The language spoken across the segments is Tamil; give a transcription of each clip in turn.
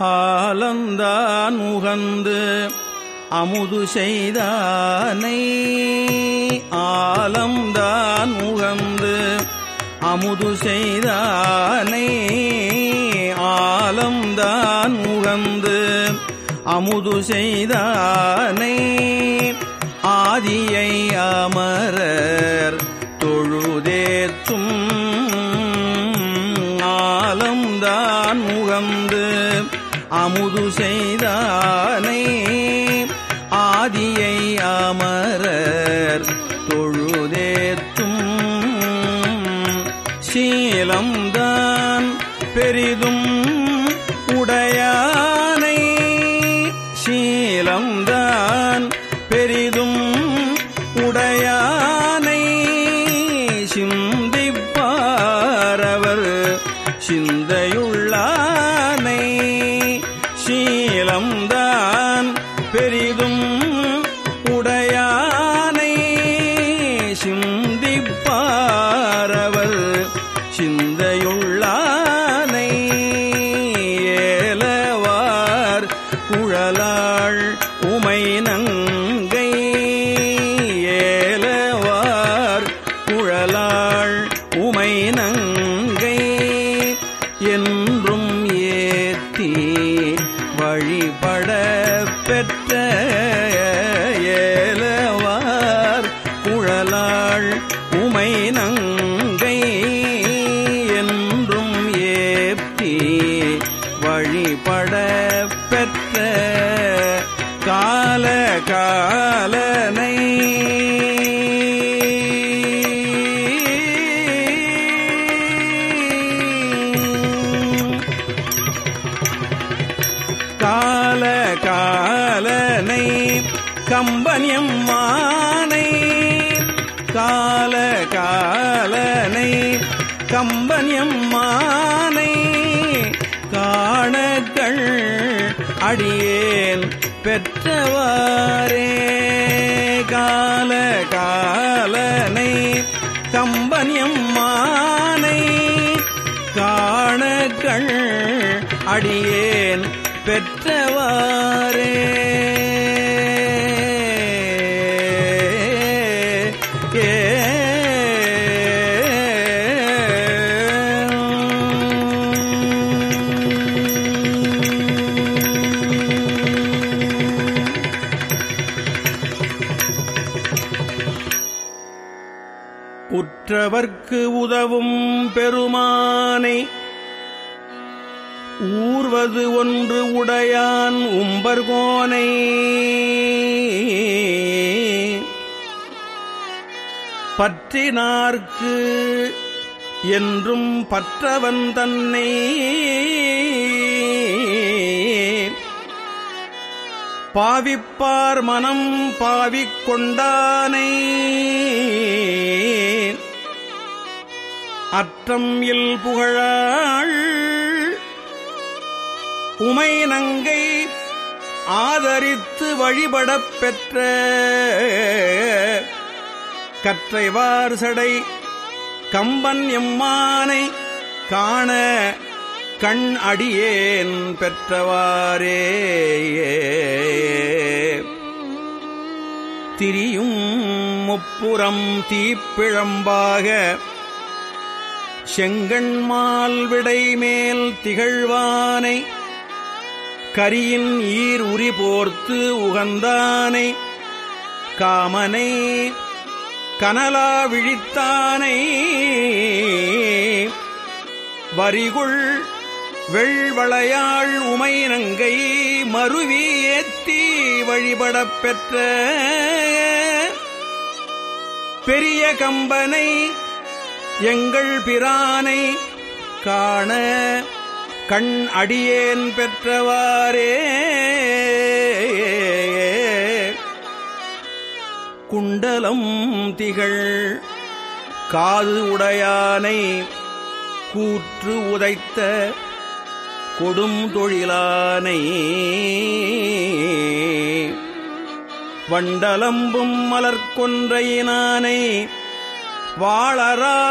ஆலந்தான் முகந்து அமுது செய்தானை. ஆலம்தான் முகந்து அமுது செய்தானை. ஆலம்தான் முகந்து அமுது செய்தானை. ஆதியை அமரர் தொழுதேற்றும். ஆலம்தான் முகந்து அமுது செய்தானே. ஆதியை அமரர் தொழுதேத்தும். சீலம்தான் பெரிதும் உடையானை. சீலம்தான் குழலாள் உமை நங்கை என்றும் ஏத்தி வழிபட பெற்ற கால காலனை கால காலனை கம்பனியம் மா கம்பனியம்மானை காணக்கள் அடியேன் பெற்றவாரே. கால காலனை கம்பனியம்மானை காணக்கள் அடியேன் பெற்றவாரே. உற்றவர்க்கு உதவும் பெருமானை. ஊர்வது ஒன்று உடையான் உம்பர்கோனை. பற்றினார்க்கு என்றும் பற்றவன் தன்னை. பாவிப்பார் மனம் பாவிக் கொண்டானை. அற்றம் இல் புகழாள். உமை நங்கை ஆதரித்து வழிபடப் பெற்ற. கற்றைவார் சடை கம்பன் எம்மானை காண கண் அடியேன் பெற்றவாரே திரியும் முப்புறம் தீப்பிழம்பாக செங்கண்மால் விடைமேல் திகழ்வானை கரியின் ஈர் உரி போர்த்து உகந்தானை காமனை கனலா விழித்தானை வரிகுள் வெள்வளையாள் உமை நங்கை மருவி ஏத்தி வழிபடப் பெற்ற பெரிய கம்பனை எங்கள் பிரானை காண கண் அடியேன் பெற்றவாரே குண்டலம் திகழ் காது உடையானை கூற்று உதைத்த கொடும் தொழிலானை. வண்டலம்பும் மலர்கொன்றையினானை. வாழரா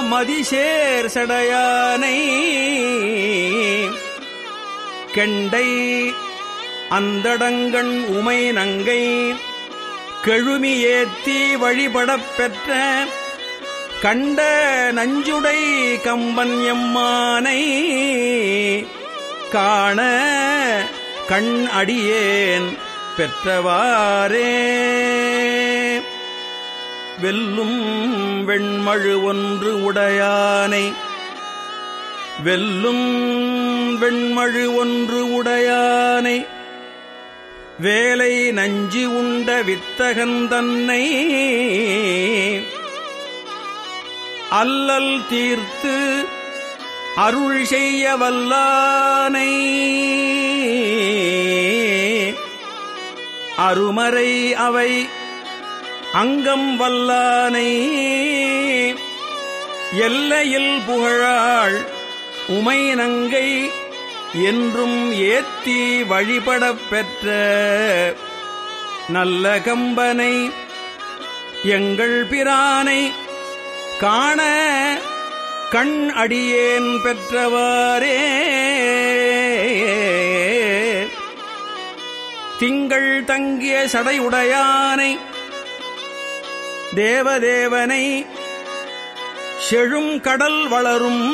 மதிசேர் சடையானை. கெண்டை அந்தடங்கண் உமை நங்கை. கெழுமி ஏத்தி வழிபடப் பெற்ற கண்ட நஞ்சுடை கம்பன் எம்மானை காண கண் அடியேன் பெற்றவாரே வெல்லும் வெண்மழு ஒன்று உடையானை. வெல்லும் வெண்மழு ஒன்று உடையானை. வேலை நஞ்சி உண்ட வித்தகன் தன்னை அல்லல் தீர்த்து அருள் செய்ய வல்லானை. அருமறை அவை அங்கம் வல்லானை. எல்லையில் புகழாள் உமை நங்கை என்றும் ஏத்தி வழிபடப் பெற்ற நல்ல கம்பனை எங்கள் பிரானை காண கண் அடியேன் பெற்றவாரே. திங்கள் தங்கிய சடையுடையானை தேவதேவனை செழும் கடல் வளரும்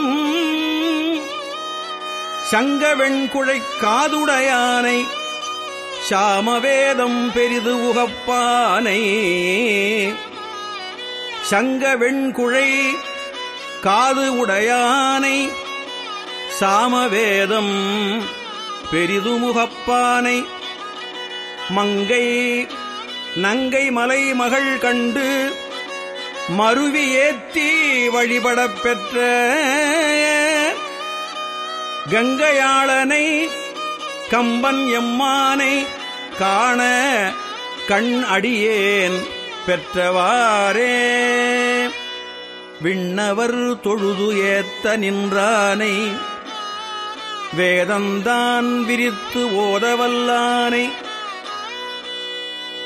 சங்க வெண்குழை காதுடையானை சாமவேதம் பெரிது உகப்பானை. சங்க வெண்குழை காது உடையானை சாமவேதம் பெரிதுமுகப்பானை மங்கை நங்கை மலை மகள் கண்டு மருவி ஏத்தி வழிபடப் பெற்ற கங்கையாளனை கம்பன் எம்மானை காண கண் அடியேன். பெற்றவாரே விண்ணவர் தொழுது ஏத்த நின்றானை. வேதந்தான் விரித்து ஓதவல்லானை.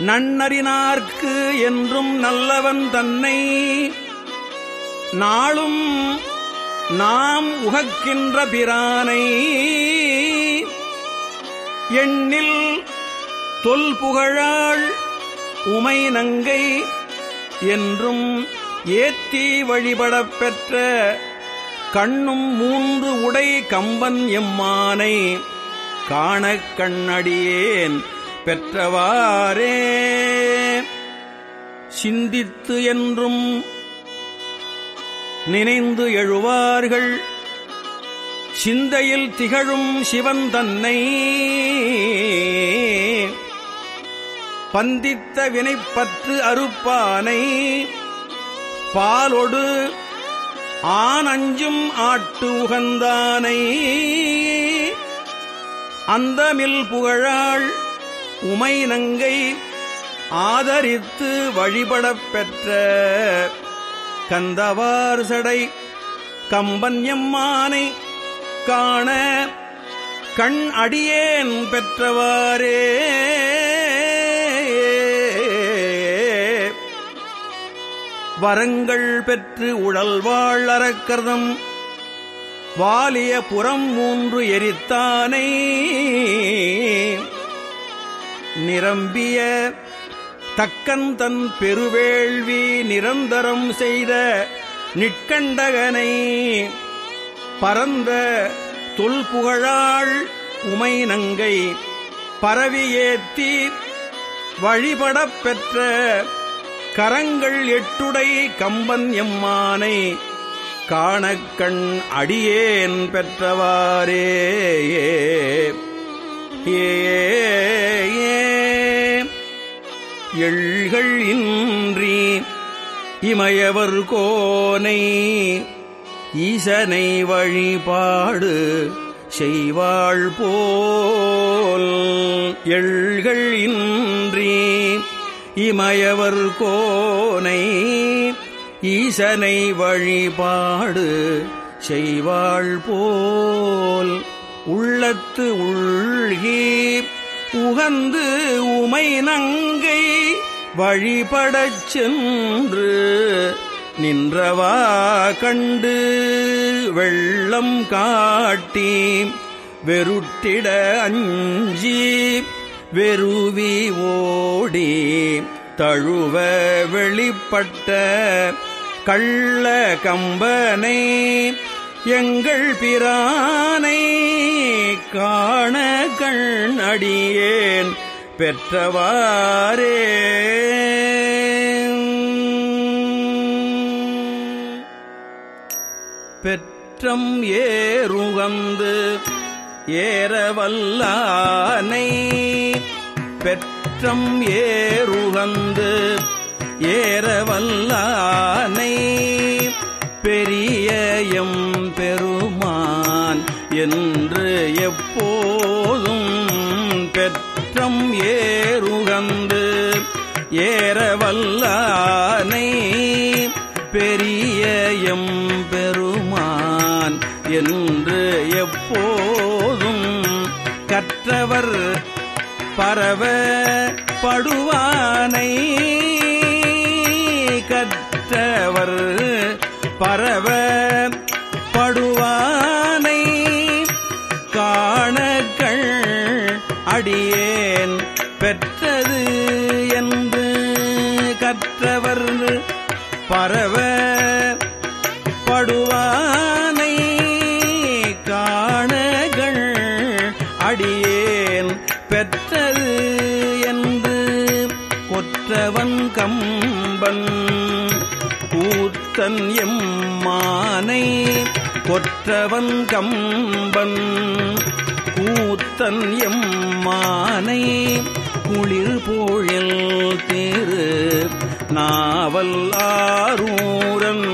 நன்னறினார்க்கு என்றும் நல்லவன் தன்னை. நாளும் நாம் உகக்கின்ற பிரானை. எண்ணில் தொல் புகழாள் உமை நங்கை என்றும் ஏத்தி வழிபடப் பெற்ற கண்ணும் மூன்று உடை கம்பன் எம்மானை காணக் கண்ணடியேன் பெற்றவாரே சிந்தித்து என்றும் நினைந்து எழுவார்கள். சிந்தையில் திகழும் சிவன் தன்னை பந்தித்த வினைப்பற்று அறுப்பானை பாலொடு ஆனஞ்சும் ஆட்டு உகந்தானை. அந்தமில் புகழாள் உமை நங்கை ஆதரித்து வழிபடப் பெற்ற கந்தவார் சடை கம்பன்யம்மானை காண கண் அடியேன் பெற்றவாரே வரங்கள் பெற்று உழல்வாழ் அறக்கர்தம். வாலிய புறம் மூன்று எரித்தானை. நிரம்பிய தக்கன் தன் பெருவேள்வி நிரந்தரம் செய்த நிற்கண்டகனை பரந்த தொல்புகழாள் உமை நங்கை பரவி ஏத்தி வழிபடப் பெற்ற கரங்கள் எட்டுடை கம்பன் எம்மானை காணக்கண் அடியேன் பெற்றவாரே ஏ. எள்கள் இன்றி இமயவர் கோனை ஈசனை வழிபாடு செய்வாள் போல். எள்கள் இன்றி இமயவர் கோனை ஈசனை வழிபாடு செய்வாள் போல். உள்ளத்து உள்கி உகந்து உமை நங்கை வழிபடச் சென்று நின்றவா கண்டு வெள்ளம் காட்டி வெருட்டிட அஞ்சி வெறுவி ஓடி தழுவ வெளிப்பட்ட கள்ள கம்பனை எங்கள் பிரானை காண கண் அடியேன் பெற்றவாரே பெற்றம் ஏறுகந்து ஏறவல்லானை பெற்றம் ஏறுகந்து ஏறவல்லானை பெரிய எம் பெருமான் என்று எப்போதும் பெற்றம் ஏறுகந்து ஏறவல்லானை பெரிய எம் பெருமான் என்று எப்போ கற்றவர் பரவ படுவானை. கற்றவர் பரவ படுவானை. காணக்கள் அடியேன் பெற்றது என்று கற்றவர் பரவ கூத்தன் எம்மானை கொற்றவன் கம்பன். கூத்தன் எம்மானை குளிர் போழில் தேரு நாவல் ஆரூரன்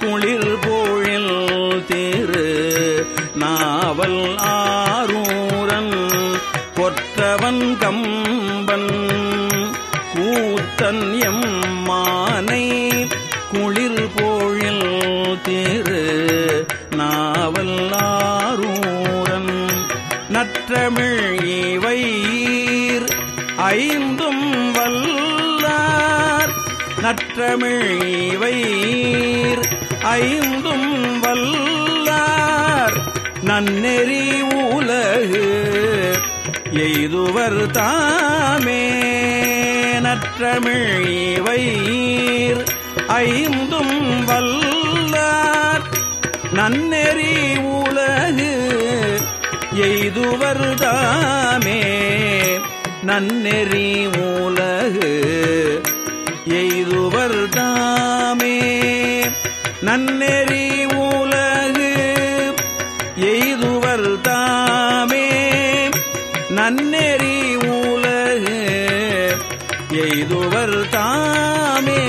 குளிர் போழில் தேரு நாவல் ஆரூரன் கொற்றவன் கம்பன். கூத்தன் எம்மானை தமிழ் இவையீர் ஐந்தும் வல்லார். நற்றமிழ் இவையீர் ஐந்தும் வல்லார். நன்னெறி உலகு எய்துவர் தாமே. நற்றமிழ் இவையீர் ஐந்தும் வல்லார். நன்னெறி உலகு எய்துவர் தாமே நன்னெறி உலகு எய்துவர் தாமே நன்னெறி உலகு எய்துவர் தாமே நன்னெறி உலகு எய்துவர் தாமே